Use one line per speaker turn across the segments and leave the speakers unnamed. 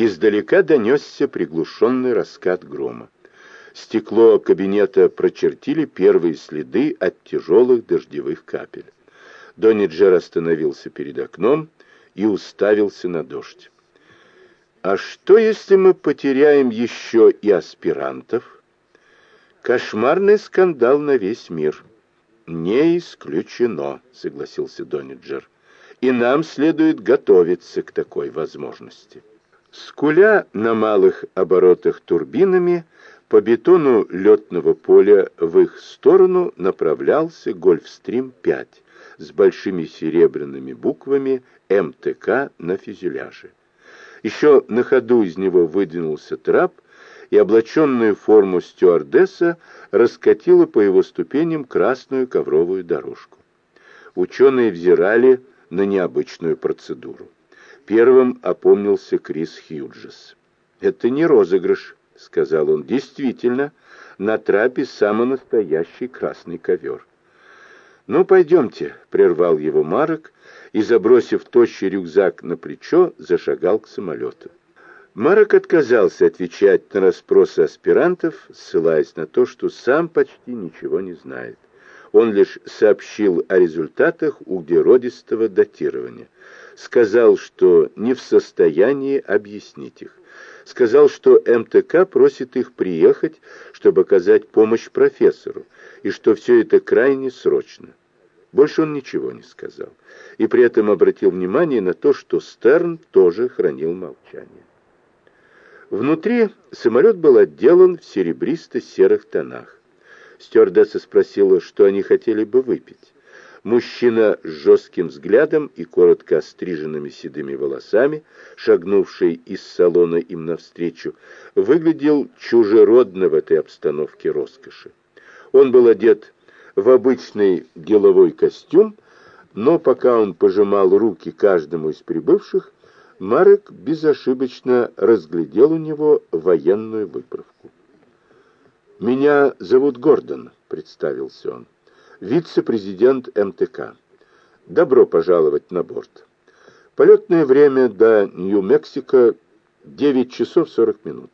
Издалека донесся приглушенный раскат грома. Стекло кабинета прочертили первые следы от тяжелых дождевых капель. Дониджер остановился перед окном и уставился на дождь. «А что, если мы потеряем еще и аспирантов?» «Кошмарный скандал на весь мир». «Не исключено», — согласился Дониджер. «И нам следует готовиться к такой возможности». Скуля на малых оборотах турбинами, по бетону летного поля в их сторону направлялся «Гольфстрим-5» с большими серебряными буквами МТК на фюзеляже. Еще на ходу из него выдвинулся трап, и облаченную форму стюардесса раскатила по его ступеням красную ковровую дорожку. Ученые взирали на необычную процедуру. Первым опомнился Крис Хьюджес. «Это не розыгрыш», — сказал он. «Действительно, на трапе самый настоящий красный ковер». «Ну, пойдемте», — прервал его Марок и, забросив тощий рюкзак на плечо, зашагал к самолету. Марок отказался отвечать на расспросы аспирантов, ссылаясь на то, что сам почти ничего не знает. Он лишь сообщил о результатах углеродистого датирования сказал, что не в состоянии объяснить их. Сказал, что МТК просит их приехать, чтобы оказать помощь профессору, и что все это крайне срочно. Больше он ничего не сказал, и при этом обратил внимание на то, что Стерн тоже хранил молчание. Внутри самолет был отделан в серебристо-серых тонах. Стюардесса спросила, что они хотели бы выпить. Мужчина с жестким взглядом и коротко остриженными седыми волосами, шагнувший из салона им навстречу, выглядел чужеродно в этой обстановке роскоши. Он был одет в обычный деловой костюм, но пока он пожимал руки каждому из прибывших, Марек безошибочно разглядел у него военную выправку. «Меня зовут Гордон», — представился он вице-президент МТК. Добро пожаловать на борт. Полетное время до Нью-Мексико 9 часов 40 минут.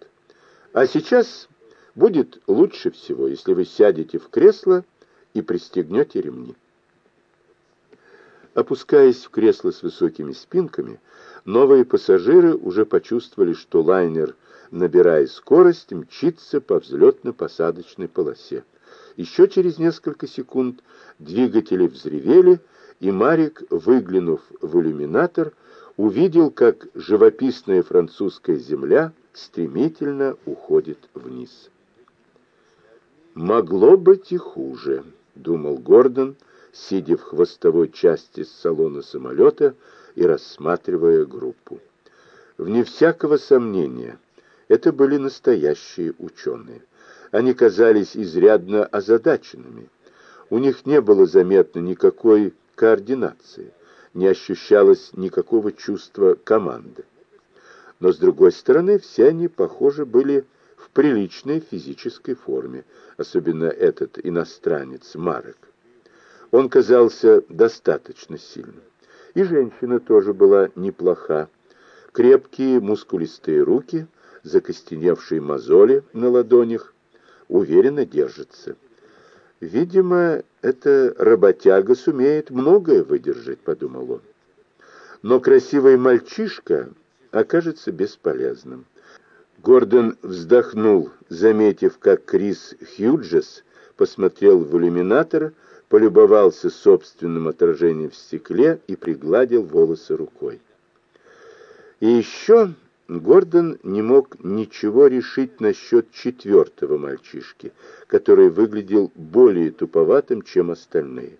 А сейчас будет лучше всего, если вы сядете в кресло и пристегнете ремни. Опускаясь в кресло с высокими спинками, новые пассажиры уже почувствовали, что лайнер, набирая скорость, мчится по взлетно-посадочной полосе. Еще через несколько секунд двигатели взревели, и Марик, выглянув в иллюминатор, увидел, как живописная французская земля стремительно уходит вниз. «Могло быть и хуже», — думал Гордон, сидя в хвостовой части салона самолета и рассматривая группу. Вне всякого сомнения, это были настоящие ученые они казались изрядно озадаченными. У них не было заметно никакой координации, не ощущалось никакого чувства команды. Но, с другой стороны, все они, похоже, были в приличной физической форме, особенно этот иностранец Марек. Он казался достаточно сильным. И женщина тоже была неплоха. Крепкие, мускулистые руки, закостеневшие мозоли на ладонях, уверенно держится. Видимо, эта работяга сумеет многое выдержать, подумал он. Но красивый мальчишка окажется бесполезным. Гордон вздохнул, заметив, как Крис Хьюджес посмотрел в иллюминатор, полюбовался собственным отражением в стекле и пригладил волосы рукой. И еще Гордон не мог ничего решить насчет четвертого мальчишки, который выглядел более туповатым, чем остальные.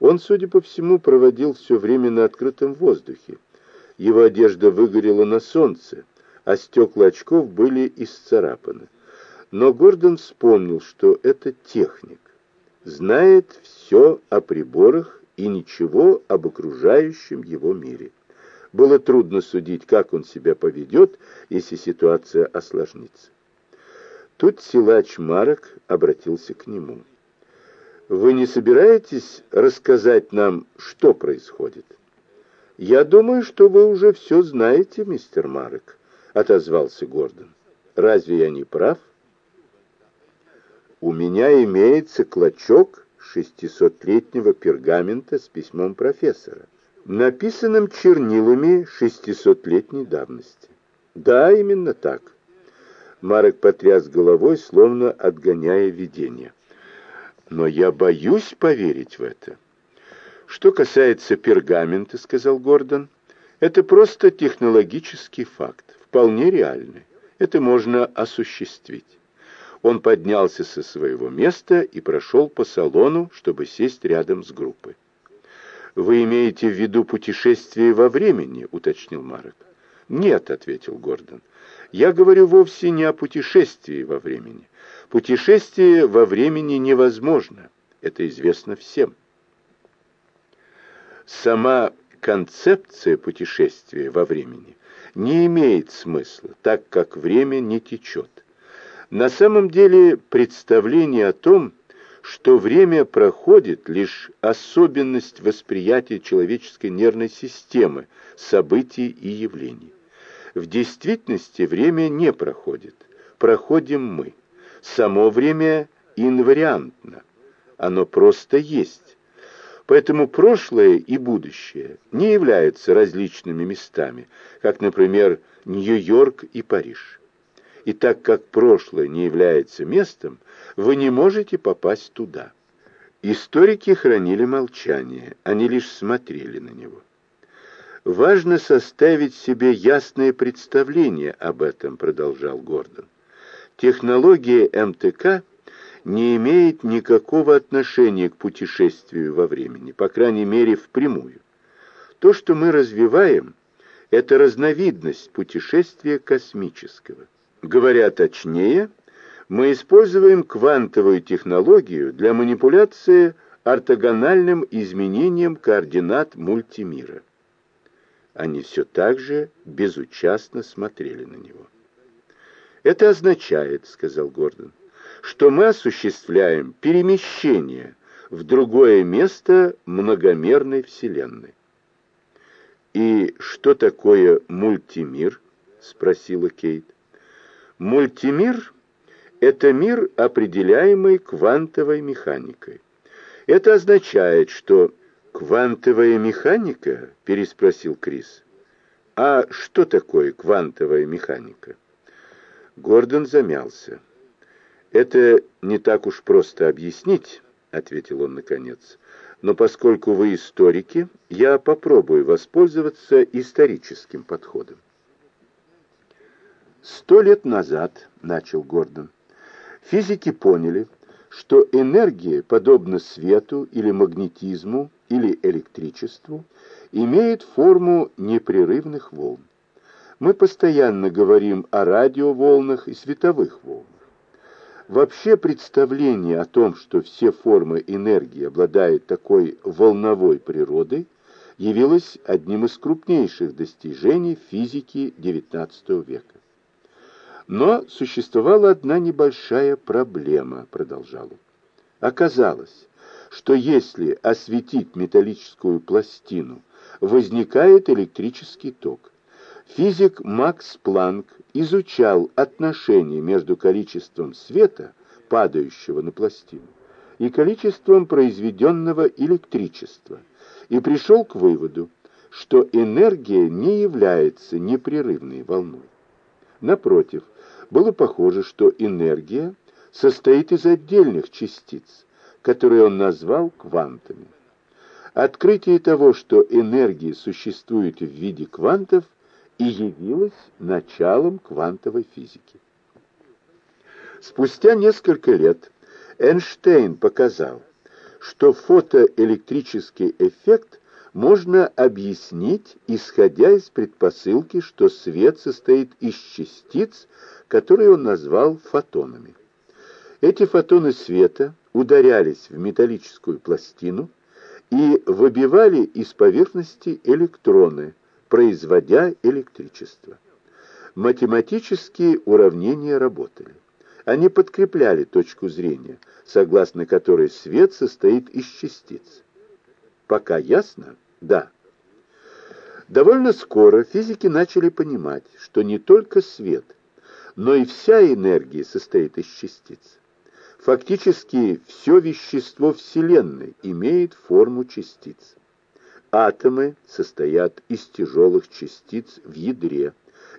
Он, судя по всему, проводил все время на открытом воздухе. Его одежда выгорела на солнце, а стекла очков были исцарапаны. Но Гордон вспомнил, что это техник. Знает все о приборах и ничего об окружающем его мире. Было трудно судить, как он себя поведет, если ситуация осложнится. Тут силач Марок обратился к нему. «Вы не собираетесь рассказать нам, что происходит?» «Я думаю, что вы уже все знаете, мистер Марок. — отозвался Гордон. «Разве я не прав?» «У меня имеется клочок шестисотлетнего пергамента с письмом профессора, написанным чернилами шестисотлетней давности. Да, именно так. Марек потряс головой, словно отгоняя видение. Но я боюсь поверить в это. Что касается пергамента, сказал Гордон, это просто технологический факт, вполне реальный. Это можно осуществить. Он поднялся со своего места и прошел по салону, чтобы сесть рядом с группой. «Вы имеете в виду путешествие во времени?» — уточнил Марек. «Нет», — ответил Гордон. «Я говорю вовсе не о путешествии во времени. Путешествие во времени невозможно. Это известно всем». Сама концепция путешествия во времени не имеет смысла, так как время не течет. На самом деле представление о том, что время проходит, лишь особенность восприятия человеческой нервной системы, событий и явлений. В действительности время не проходит, проходим мы. Само время инвариантно, оно просто есть. Поэтому прошлое и будущее не являются различными местами, как, например, Нью-Йорк и Париж. И так как прошлое не является местом, вы не можете попасть туда. Историки хранили молчание, они лишь смотрели на него. «Важно составить себе ясное представление об этом», — продолжал Гордон. «Технология МТК не имеет никакого отношения к путешествию во времени, по крайней мере, впрямую. То, что мы развиваем, это разновидность путешествия космического. Говоря точнее, мы используем квантовую технологию для манипуляции ортогональным изменением координат мультимира. Они все так же безучастно смотрели на него. «Это означает, — сказал Гордон, — что мы осуществляем перемещение в другое место многомерной Вселенной». «И что такое мультимир?» — спросила Кейт. Мультимир — это мир, определяемый квантовой механикой. Это означает, что квантовая механика, переспросил Крис. А что такое квантовая механика? Гордон замялся. Это не так уж просто объяснить, ответил он наконец. Но поскольку вы историки, я попробую воспользоваться историческим подходом. Сто лет назад, начал Гордон, физики поняли, что энергия, подобно свету или магнетизму или электричеству, имеет форму непрерывных волн. Мы постоянно говорим о радиоволнах и световых волнах. Вообще представление о том, что все формы энергии обладают такой волновой природой, явилось одним из крупнейших достижений физики XIX века. Но существовала одна небольшая проблема, продолжал он. Оказалось, что если осветить металлическую пластину, возникает электрический ток. Физик Макс Планк изучал отношение между количеством света, падающего на пластину, и количеством произведенного электричества, и пришел к выводу, что энергия не является непрерывной волной. Напротив, было похоже, что энергия состоит из отдельных частиц, которые он назвал квантами. Открытие того, что энергия существует в виде квантов, и явилось началом квантовой физики. Спустя несколько лет Эйнштейн показал, что фотоэлектрический эффект можно объяснить, исходя из предпосылки, что свет состоит из частиц, которые он назвал фотонами. Эти фотоны света ударялись в металлическую пластину и выбивали из поверхности электроны, производя электричество. Математические уравнения работали. Они подкрепляли точку зрения, согласно которой свет состоит из частиц. Пока ясно? Да. Довольно скоро физики начали понимать, что не только свет, но и вся энергия состоит из частиц. Фактически все вещество Вселенной имеет форму частиц. Атомы состоят из тяжелых частиц в ядре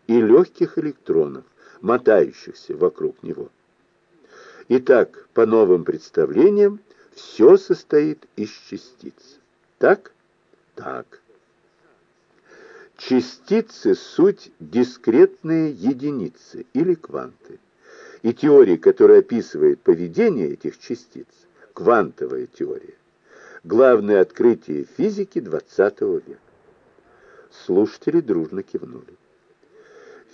и легких электронов, мотающихся вокруг него. Итак, по новым представлениям, все состоит из частиц. Так? Так. Частицы – суть дискретные единицы или кванты. И теория, которая описывает поведение этих частиц, квантовая теория, главное открытие физики XX века. Слушатели дружно кивнули.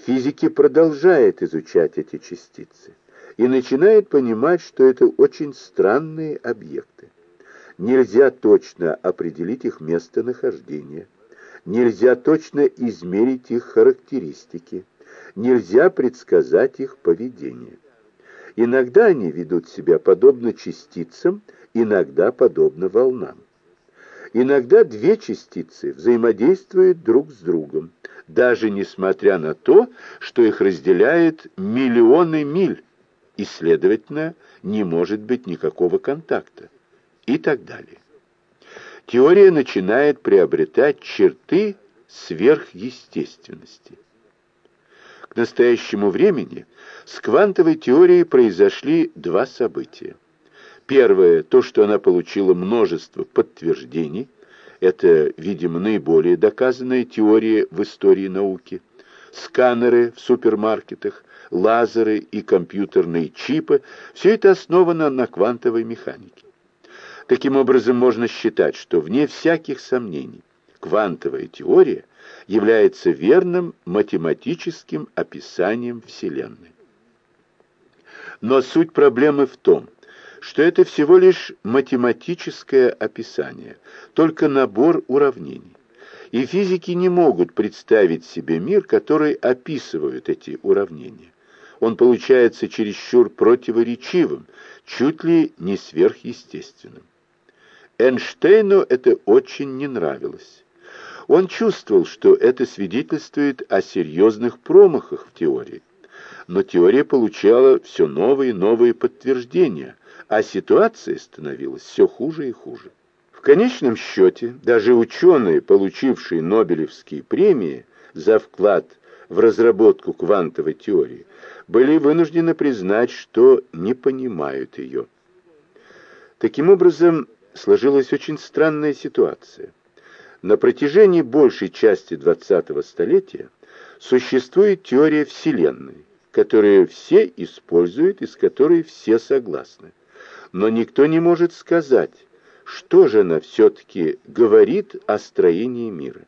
Физики продолжают изучать эти частицы и начинают понимать, что это очень странные объекты. Нельзя точно определить их местонахождение, нельзя точно измерить их характеристики, нельзя предсказать их поведение. Иногда они ведут себя подобно частицам, иногда подобно волнам. Иногда две частицы взаимодействуют друг с другом, даже несмотря на то, что их разделяет миллионы миль, и, следовательно, не может быть никакого контакта, и так далее. Теория начинает приобретать черты сверхъестественности. К настоящему времени с квантовой теорией произошли два события. Первое, то, что она получила множество подтверждений, это, видимо, наиболее доказанная теория в истории науки. Сканеры в супермаркетах, лазеры и компьютерные чипы – все это основано на квантовой механике. Таким образом, можно считать, что вне всяких сомнений квантовая теория является верным математическим описанием Вселенной. Но суть проблемы в том, что это всего лишь математическое описание, только набор уравнений. И физики не могут представить себе мир, который описывают эти уравнения. Он получается чересчур противоречивым, чуть ли не сверхъестественным. Эйнштейну это очень не нравилось. Он чувствовал, что это свидетельствует о серьезных промахах в теории. Но теория получала все новые и новые подтверждения, а ситуация становилась все хуже и хуже. В конечном счете, даже ученые, получившие Нобелевские премии за вклад в разработку квантовой теории, были вынуждены признать, что не понимают ее. Таким образом, сложилась очень странная ситуация. На протяжении большей части 20-го столетия существует теория Вселенной, которую все используют и с которой все согласны. Но никто не может сказать, что же она все-таки говорит о строении мира.